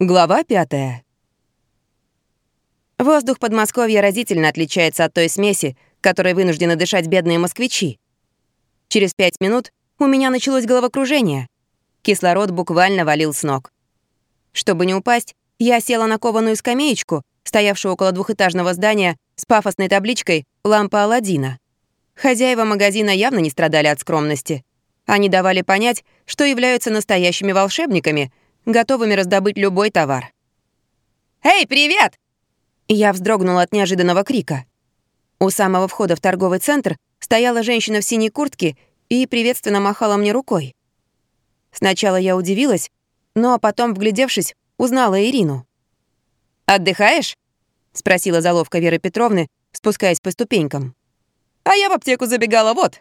Глава пятая. Воздух Подмосковья разительно отличается от той смеси, которой вынуждены дышать бедные москвичи. Через пять минут у меня началось головокружение. Кислород буквально валил с ног. Чтобы не упасть, я села на кованую скамеечку, стоявшую около двухэтажного здания с пафосной табличкой «Лампа Аладдина». Хозяева магазина явно не страдали от скромности. Они давали понять, что являются настоящими волшебниками — готовыми раздобыть любой товар. «Эй, привет!» Я вздрогнула от неожиданного крика. У самого входа в торговый центр стояла женщина в синей куртке и приветственно махала мне рукой. Сначала я удивилась, но потом, вглядевшись, узнала Ирину. «Отдыхаешь?» — спросила заловка Веры Петровны, спускаясь по ступенькам. «А я в аптеку забегала, вот».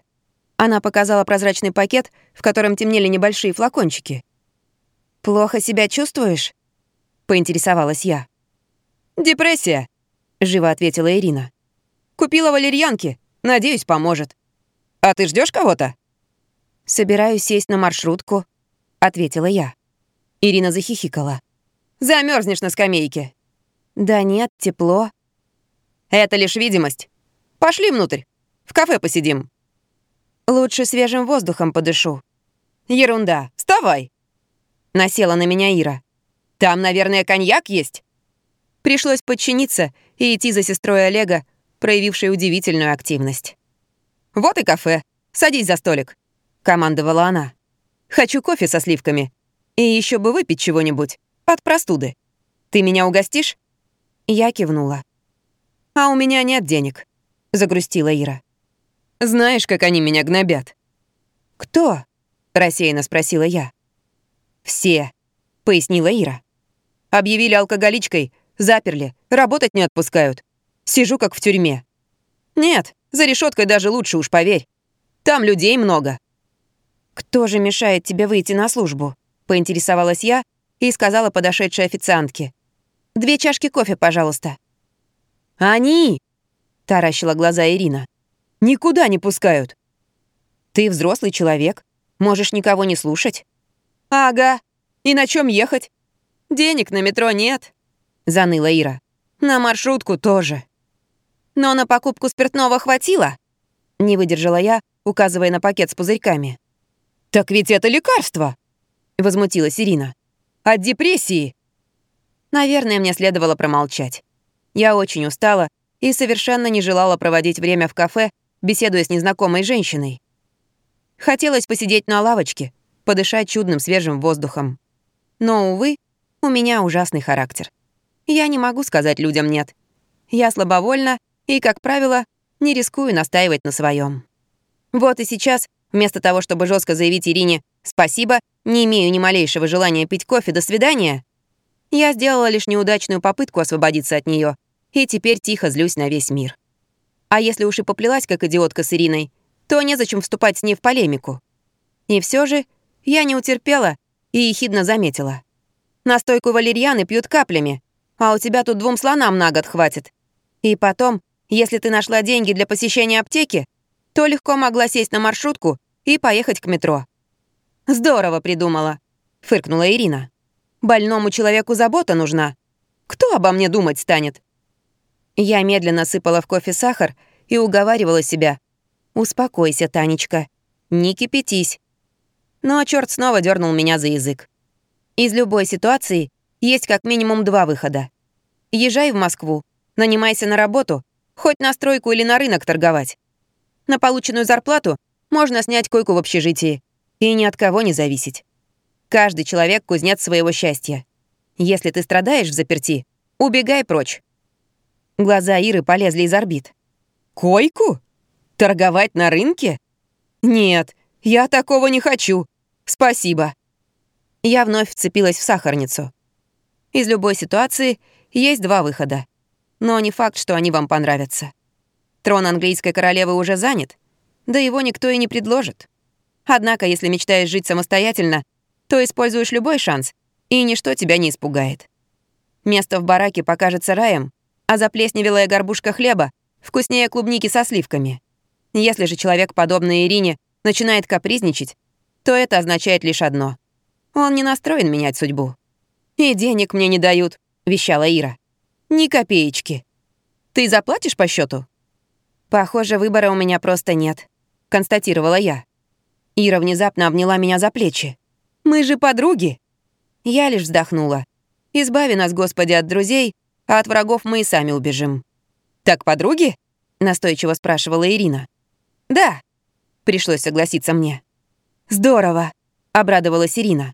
Она показала прозрачный пакет, в котором темнели небольшие флакончики. «Плохо себя чувствуешь?» — поинтересовалась я. «Депрессия», — живо ответила Ирина. «Купила валерьянки. Надеюсь, поможет. А ты ждешь кого-то?» «Собираюсь сесть на маршрутку», — ответила я. Ирина захихикала. Замерзнешь на скамейке». «Да нет, тепло». «Это лишь видимость. Пошли внутрь. В кафе посидим». «Лучше свежим воздухом подышу». «Ерунда. Вставай!» Насела на меня Ира. «Там, наверное, коньяк есть?» Пришлось подчиниться и идти за сестрой Олега, проявившей удивительную активность. «Вот и кафе. Садись за столик», — командовала она. «Хочу кофе со сливками. И еще бы выпить чего-нибудь. От простуды. Ты меня угостишь?» Я кивнула. «А у меня нет денег», — загрустила Ира. «Знаешь, как они меня гнобят?» «Кто?» — рассеянно спросила я. «Все», — пояснила Ира. «Объявили алкоголичкой, заперли, работать не отпускают. Сижу как в тюрьме». «Нет, за решеткой даже лучше уж, поверь. Там людей много». «Кто же мешает тебе выйти на службу?» — поинтересовалась я и сказала подошедшей официантке. «Две чашки кофе, пожалуйста». «Они!» — таращила глаза Ирина. «Никуда не пускают». «Ты взрослый человек, можешь никого не слушать». «Ага. И на чем ехать? Денег на метро нет», — заныла Ира. «На маршрутку тоже». «Но на покупку спиртного хватило?» — не выдержала я, указывая на пакет с пузырьками. «Так ведь это лекарство!» — возмутилась Ирина. «От депрессии!» Наверное, мне следовало промолчать. Я очень устала и совершенно не желала проводить время в кафе, беседуя с незнакомой женщиной. Хотелось посидеть на лавочке, подышать чудным свежим воздухом. Но, увы, у меня ужасный характер. Я не могу сказать людям «нет». Я слабовольна и, как правило, не рискую настаивать на своем. Вот и сейчас, вместо того, чтобы жестко заявить Ирине «спасибо, не имею ни малейшего желания пить кофе, до свидания», я сделала лишь неудачную попытку освободиться от нее и теперь тихо злюсь на весь мир. А если уж и поплелась как идиотка с Ириной, то незачем вступать с ней в полемику. И все же я не утерпела и ехидно заметила. Настойку валерьяны пьют каплями, а у тебя тут двум слонам на год хватит. И потом, если ты нашла деньги для посещения аптеки, то легко могла сесть на маршрутку и поехать к метро. «Здорово придумала», — фыркнула Ирина. «Больному человеку забота нужна. Кто обо мне думать станет?» Я медленно сыпала в кофе сахар и уговаривала себя. «Успокойся, Танечка. Не кипятись. Но черт снова дернул меня за язык. Из любой ситуации есть как минимум два выхода. Езжай в Москву, нанимайся на работу, хоть на стройку или на рынок торговать. На полученную зарплату можно снять койку в общежитии и ни от кого не зависеть. Каждый человек — кузнец своего счастья. Если ты страдаешь в заперти, убегай прочь. Глаза Иры полезли из орбит. «Койку? Торговать на рынке? Нет, «Я такого не хочу. Спасибо». Я вновь вцепилась в сахарницу. Из любой ситуации есть два выхода. Но не факт, что они вам понравятся. Трон английской королевы уже занят, да его никто и не предложит. Однако, если мечтаешь жить самостоятельно, то используешь любой шанс, и ничто тебя не испугает. Место в бараке покажется раем, а заплесневелая горбушка хлеба вкуснее клубники со сливками. Если же человек, подобный Ирине, начинает капризничать, то это означает лишь одно. Он не настроен менять судьбу. «И денег мне не дают», — вещала Ира. «Ни копеечки. Ты заплатишь по счету? «Похоже, выбора у меня просто нет», — констатировала я. Ира внезапно обняла меня за плечи. «Мы же подруги!» Я лишь вздохнула. «Избави нас, Господи, от друзей, а от врагов мы и сами убежим». «Так подруги?» — настойчиво спрашивала Ирина. «Да», — пришлось согласиться мне. «Здорово», — обрадовалась Ирина.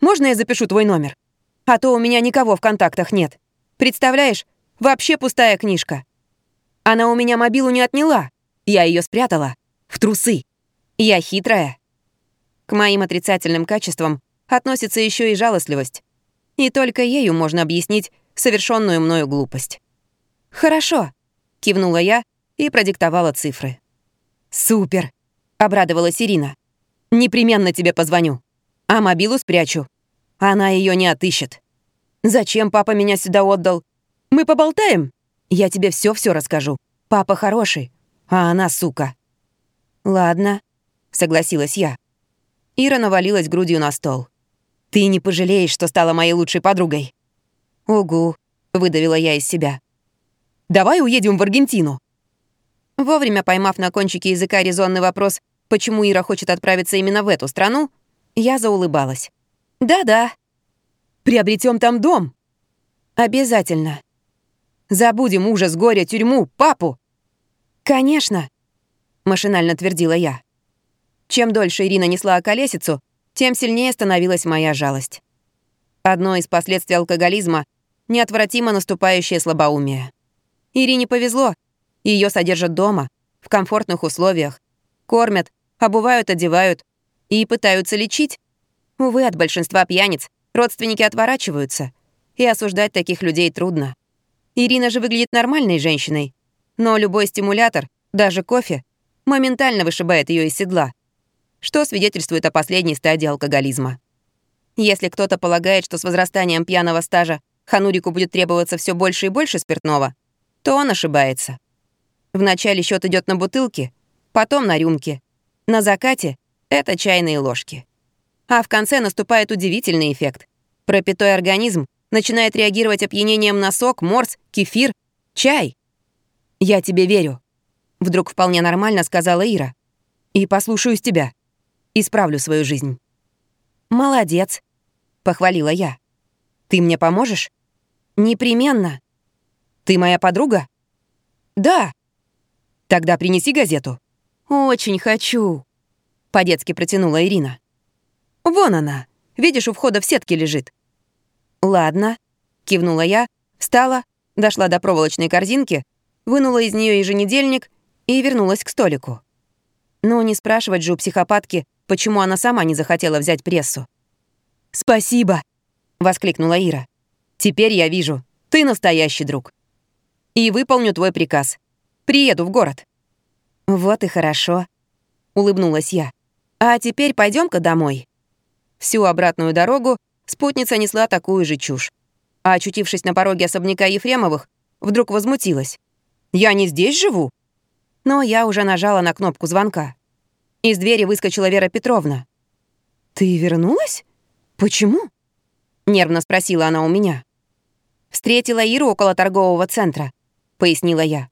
«Можно я запишу твой номер? А то у меня никого в контактах нет. Представляешь, вообще пустая книжка. Она у меня мобилу не отняла. Я ее спрятала. В трусы. Я хитрая. К моим отрицательным качествам относится еще и жалостливость. И только ею можно объяснить совершенную мною глупость. «Хорошо», — кивнула я и продиктовала цифры. «Супер», — обрадовалась Ирина. «Непременно тебе позвоню. А мобилу спрячу. Она ее не отыщет. Зачем папа меня сюда отдал? Мы поболтаем?» Я тебе все-все расскажу. Папа хороший, а она сука». «Ладно», — согласилась я. Ира навалилась грудью на стол. «Ты не пожалеешь, что стала моей лучшей подругой». «Угу», — выдавила я из себя. «Давай уедем в Аргентину». Вовремя поймав на кончике языка резонный вопрос, почему Ира хочет отправиться именно в эту страну, я заулыбалась. «Да-да». «Приобретем там дом». «Обязательно», Забудем ужас, горе, тюрьму, папу!» «Конечно!» — машинально твердила я. Чем дольше Ирина несла околесицу, тем сильнее становилась моя жалость. Одно из последствий алкоголизма — неотвратимо наступающее слабоумие. Ирине повезло. Ее содержат дома, в комфортных условиях. Кормят, обувают, одевают и пытаются лечить. Увы, от большинства пьяниц родственники отворачиваются, и осуждать таких людей трудно. Ирина же выглядит нормальной женщиной, но любой стимулятор, даже кофе, моментально вышибает ее из седла, что свидетельствует о последней стадии алкоголизма. Если кто-то полагает, что с возрастанием пьяного стажа Ханурику будет требоваться все больше и больше спиртного, то он ошибается. Вначале счет идет на бутылки, потом на рюмки. На закате — это чайные ложки. А в конце наступает удивительный эффект. Пропитой организм начинает реагировать опьянением на сок, морс, кефир, чай. «Я тебе верю», — вдруг вполне нормально сказала Ира. «И послушаюсь тебя. Исправлю свою жизнь». «Молодец», — похвалила я. «Ты мне поможешь?» «Непременно». «Ты моя подруга?» «Да». «Тогда принеси газету». «Очень хочу», — по-детски протянула Ирина. «Вон она. Видишь, у входа в сетке лежит. «Ладно», — кивнула я, встала, дошла до проволочной корзинки, вынула из нее еженедельник и вернулась к столику. Ну, не спрашивать же у психопатки, почему она сама не захотела взять прессу. «Спасибо!» — воскликнула Ира. «Теперь я вижу, ты настоящий друг. И выполню твой приказ. Приеду в город». «Вот и хорошо», — улыбнулась я. «А теперь пойдем ка домой». Всю обратную дорогу Спутница несла такую же чушь. А очутившись на пороге особняка Ефремовых, вдруг возмутилась. «Я не здесь живу?» Но я уже нажала на кнопку звонка. Из двери выскочила Вера Петровна. «Ты вернулась? Почему?» — нервно спросила она у меня. «Встретила Иру около торгового центра», — пояснила я.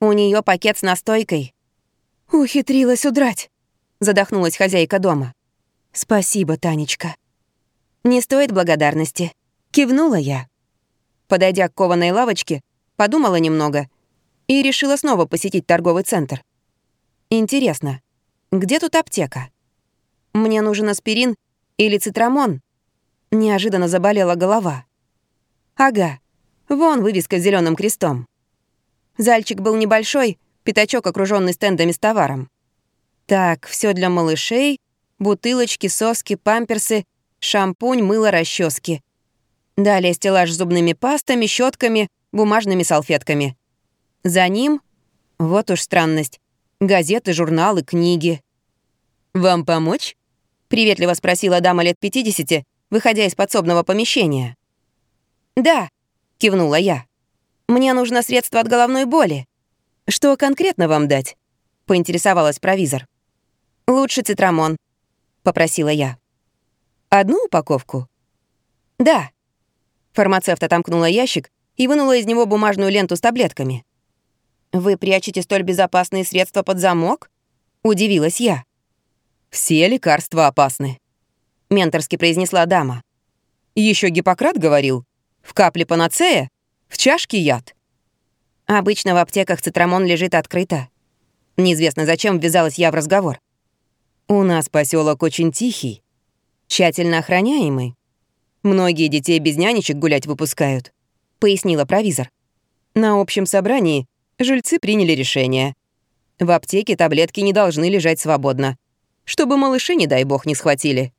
«У нее пакет с настойкой». «Ухитрилась удрать», — задохнулась хозяйка дома. «Спасибо, Танечка». «Не стоит благодарности», — кивнула я. Подойдя к кованой лавочке, подумала немного и решила снова посетить торговый центр. Интересно, где тут аптека? Мне нужен аспирин или цитрамон? Неожиданно заболела голова. Ага, вон вывеска с зеленым крестом. Зальчик был небольшой, пятачок, окруженный стендами с товаром. Так, все для малышей, бутылочки, соски, памперсы — шампунь, мыло, расчески. Далее стеллаж с зубными пастами, щетками, бумажными салфетками. За ним, вот уж странность, газеты, журналы, книги. «Вам помочь?» — приветливо спросила дама лет 50, выходя из подсобного помещения. «Да», — кивнула я. «Мне нужно средство от головной боли». «Что конкретно вам дать?» — поинтересовалась провизор. «Лучше цитрамон», — попросила я. Одну упаковку? «Да». Фармацевт отомкнула ящик и вынула из него бумажную ленту с таблетками. «Вы прячете столь безопасные средства под замок?» — удивилась я. «Все лекарства опасны», — менторски произнесла дама. Еще Гиппократ говорил, в капле панацея, в чашке яд. Обычно в аптеках цитрамон лежит открыто. Неизвестно, зачем ввязалась я в разговор. У нас поселок очень тихий, тщательно охраняемый. Многие детей без нянечек гулять выпускают, пояснила провизор. На общем собрании жильцы приняли решение. В аптеке таблетки не должны лежать свободно, чтобы малыши, не дай бог, не схватили.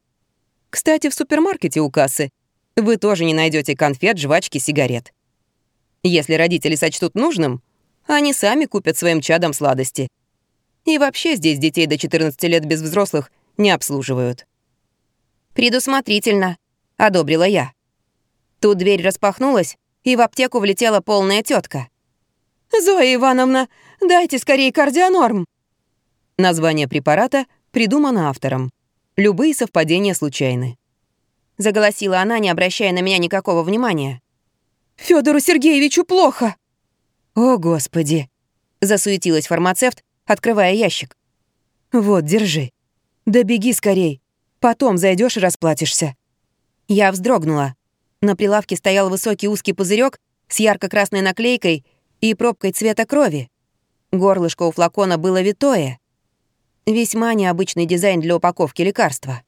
Кстати, в супермаркете у кассы вы тоже не найдете конфет, жвачки, сигарет. Если родители сочтут нужным, они сами купят своим чадам сладости. И вообще здесь детей до 14 лет без взрослых не обслуживают. «Предусмотрительно», — одобрила я. Тут дверь распахнулась, и в аптеку влетела полная тетка. «Зоя Ивановна, дайте скорее кардионорм!» Название препарата придумано автором. Любые совпадения случайны. Заголосила она, не обращая на меня никакого внимания. Федору Сергеевичу плохо!» «О, Господи!» — засуетилась фармацевт, открывая ящик. «Вот, держи. Да беги скорей. Потом зайдешь и расплатишься». Я вздрогнула. На прилавке стоял высокий узкий пузырек с ярко-красной наклейкой и пробкой цвета крови. Горлышко у флакона было витое. Весьма необычный дизайн для упаковки лекарства.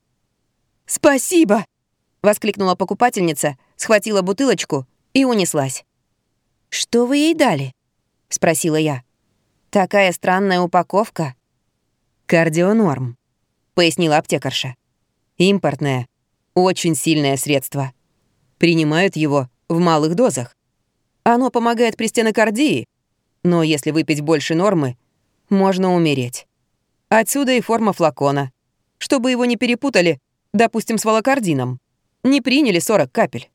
«Спасибо!» — воскликнула покупательница, схватила бутылочку и унеслась. «Что вы ей дали?» — спросила я. «Такая странная упаковка». «Кардионорм», — пояснила аптекарша. «Импортное, очень сильное средство. Принимают его в малых дозах. Оно помогает при стенокардии, но если выпить больше нормы, можно умереть. Отсюда и форма флакона, чтобы его не перепутали, допустим, с волокордином. Не приняли 40 капель.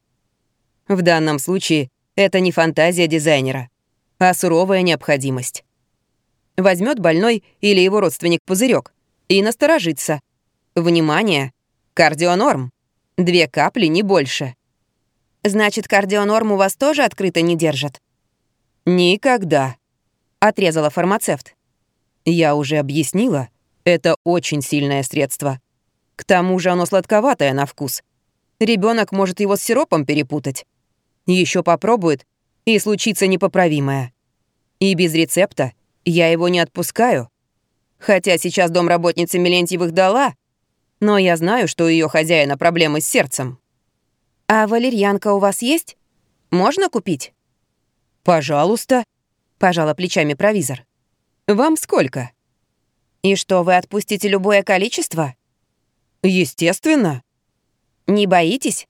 В данном случае это не фантазия дизайнера, а суровая необходимость. Возьмет больной или его родственник пузырек и насторожится. Внимание! Кардионорм. Две капли, не больше. Значит, кардионорм у вас тоже открыто не держат? Никогда, отрезала фармацевт. Я уже объяснила, это очень сильное средство. К тому же оно сладковатое на вкус. Ребенок может его с сиропом перепутать. Еще попробует, и случится непоправимое. И без рецепта я его не отпускаю. Хотя сейчас домработница Мелентьевых дала, но я знаю, что у ее хозяина проблемы с сердцем. «А валерьянка у вас есть? Можно купить?» «Пожалуйста», — пожала плечами провизор. «Вам сколько?» «И что, вы отпустите любое количество?» «Естественно». «Не боитесь?»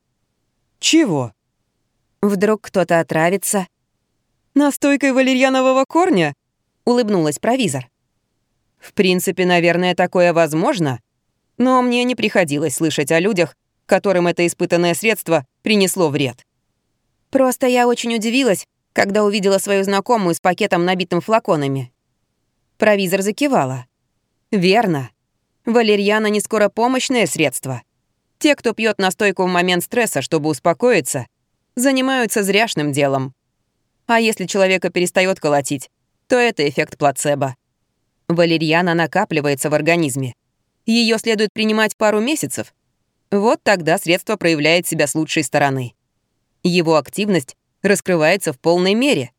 «Чего?» Вдруг кто-то отравится. «Настойкой валерьянового корня?» — улыбнулась провизор. «В принципе, наверное, такое возможно, но мне не приходилось слышать о людях, которым это испытанное средство принесло вред». «Просто я очень удивилась, когда увидела свою знакомую с пакетом, набитым флаконами». Провизор закивала. «Верно. Валерьяна не скоропомощное средство. Те, кто пьет настойку в момент стресса, чтобы успокоиться, занимаются зряшным делом. А если человека перестает колотить, то это эффект плацебо. Валерьяна накапливается в организме. Ее следует принимать пару месяцев. Вот тогда средство проявляет себя с лучшей стороны. Его активность раскрывается в полной мере.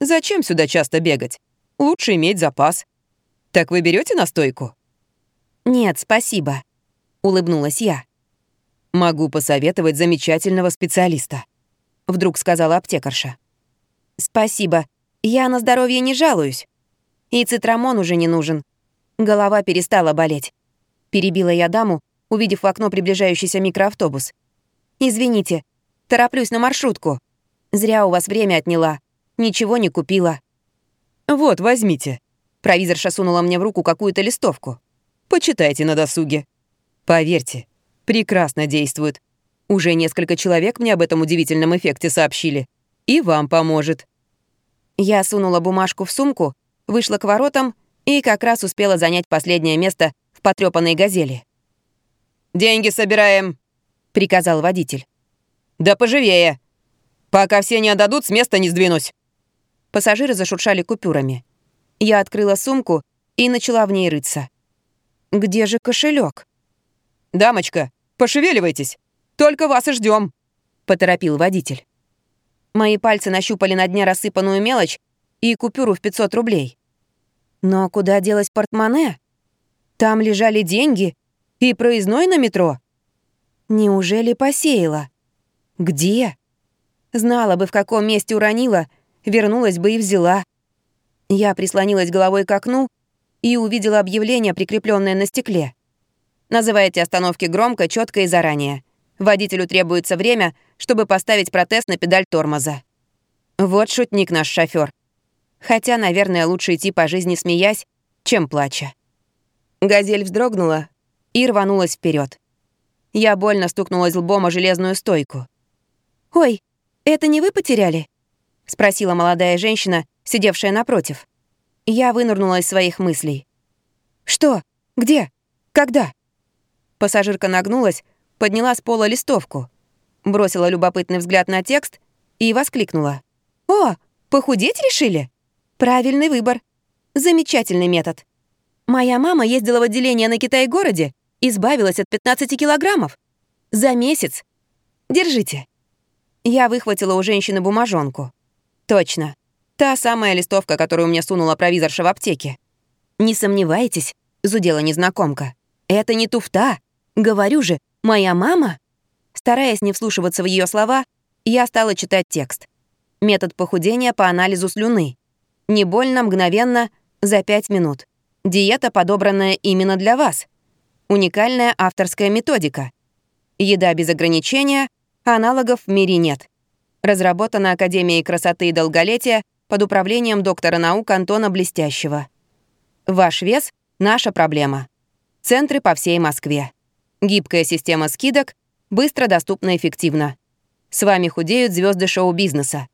Зачем сюда часто бегать? Лучше иметь запас. Так вы берете настойку? Нет, спасибо, улыбнулась я. Могу посоветовать замечательного специалиста. — вдруг сказала аптекарша. «Спасибо. Я на здоровье не жалуюсь. И цитрамон уже не нужен. Голова перестала болеть». Перебила я даму, увидев в окно приближающийся микроавтобус. «Извините, тороплюсь на маршрутку. Зря у вас время отняла. Ничего не купила». «Вот, возьмите». Провизорша сунула мне в руку какую-то листовку. «Почитайте на досуге. Поверьте, прекрасно действует. Уже несколько человек мне об этом удивительном эффекте сообщили. И вам поможет». Я сунула бумажку в сумку, вышла к воротам и как раз успела занять последнее место в потрёпанной «Газели». «Деньги собираем», — приказал водитель. Да поживее! Пока все не отдадут, с места не сдвинусь!» Пассажиры зашуршали купюрами. Я открыла сумку и начала в ней рыться. «Где же кошелек? «Дамочка, пошевеливайтесь! Только вас и ждем, поторопил водитель. Мои пальцы нащупали на дне рассыпанную мелочь и купюру в 500 рублей. Но куда делось портмоне? Там лежали деньги и проездной на метро. Неужели посеяла? Где? Знала бы, в каком месте уронила, вернулась бы и взяла. Я прислонилась головой к окну и увидела объявление, прикрепленное на стекле. Называйте остановки громко, четко и заранее. Водителю требуется время, чтобы поставить протез на педаль тормоза. Вот шутник наш шофер. Хотя, наверное, лучше идти по жизни смеясь, чем плача. Газель вздрогнула и рванулась вперед. Я больно стукнулась лбом о железную стойку. «Ой, это не вы потеряли?» — спросила молодая женщина, сидевшая напротив. Я вынырнула из своих мыслей. «Что? Где? Когда?» Пассажирка нагнулась, подняла с пола листовку, бросила любопытный взгляд на текст и воскликнула. «О, похудеть решили? Правильный выбор. Замечательный метод. Моя мама ездила в отделение на Китай-городе, избавилась от 15 килограммов. За месяц. Держите». Я выхватила у женщины бумажонку. Точно. Та самая листовка, которую мне сунула провизорша в аптеке. «Не сомневайтесь», — зудела незнакомка. «Это не туфта. Говорю же, моя мама...» Стараясь не вслушиваться в ее слова, я стала читать текст. Метод похудения по анализу слюны. Не больно, мгновенно, за 5 минут. Диета, подобранная именно для вас. Уникальная авторская методика. Еда без ограничения, аналогов в мире нет. Разработана Академией красоты и долголетия под управлением доктора наук Антона Блестящего. Ваш вес — наша проблема. Центры по всей Москве. Гибкая система скидок, быстро, доступно, эффективно. С вами худеют звезды шоу-бизнеса.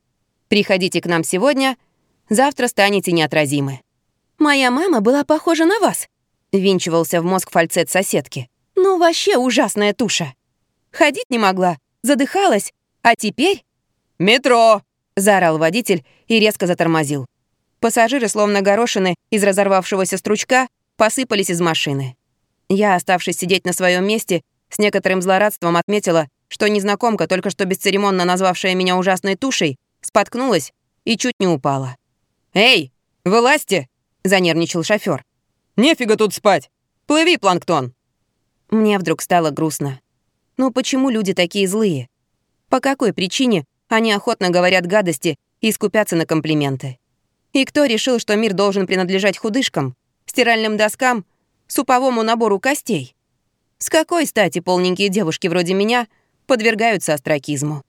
Приходите к нам сегодня, завтра станете неотразимы. «Моя мама была похожа на вас», — винчивался в мозг фальцет соседки. «Ну, вообще ужасная туша. Ходить не могла, задыхалась, а теперь...» «Метро!» — заорал водитель и резко затормозил. Пассажиры, словно горошины из разорвавшегося стручка, посыпались из машины. Я, оставшись сидеть на своем месте, с некоторым злорадством отметила, что незнакомка, только что бесцеремонно назвавшая меня ужасной тушей, споткнулась и чуть не упала. «Эй, вылазьте!» — занервничал шофер. «Нефига тут спать! Плыви, планктон!» Мне вдруг стало грустно. Ну почему люди такие злые? По какой причине они охотно говорят гадости и скупятся на комплименты? И кто решил, что мир должен принадлежать худышкам, стиральным доскам суповому набору костей. С какой стати полненькие девушки вроде меня подвергаются остракизму?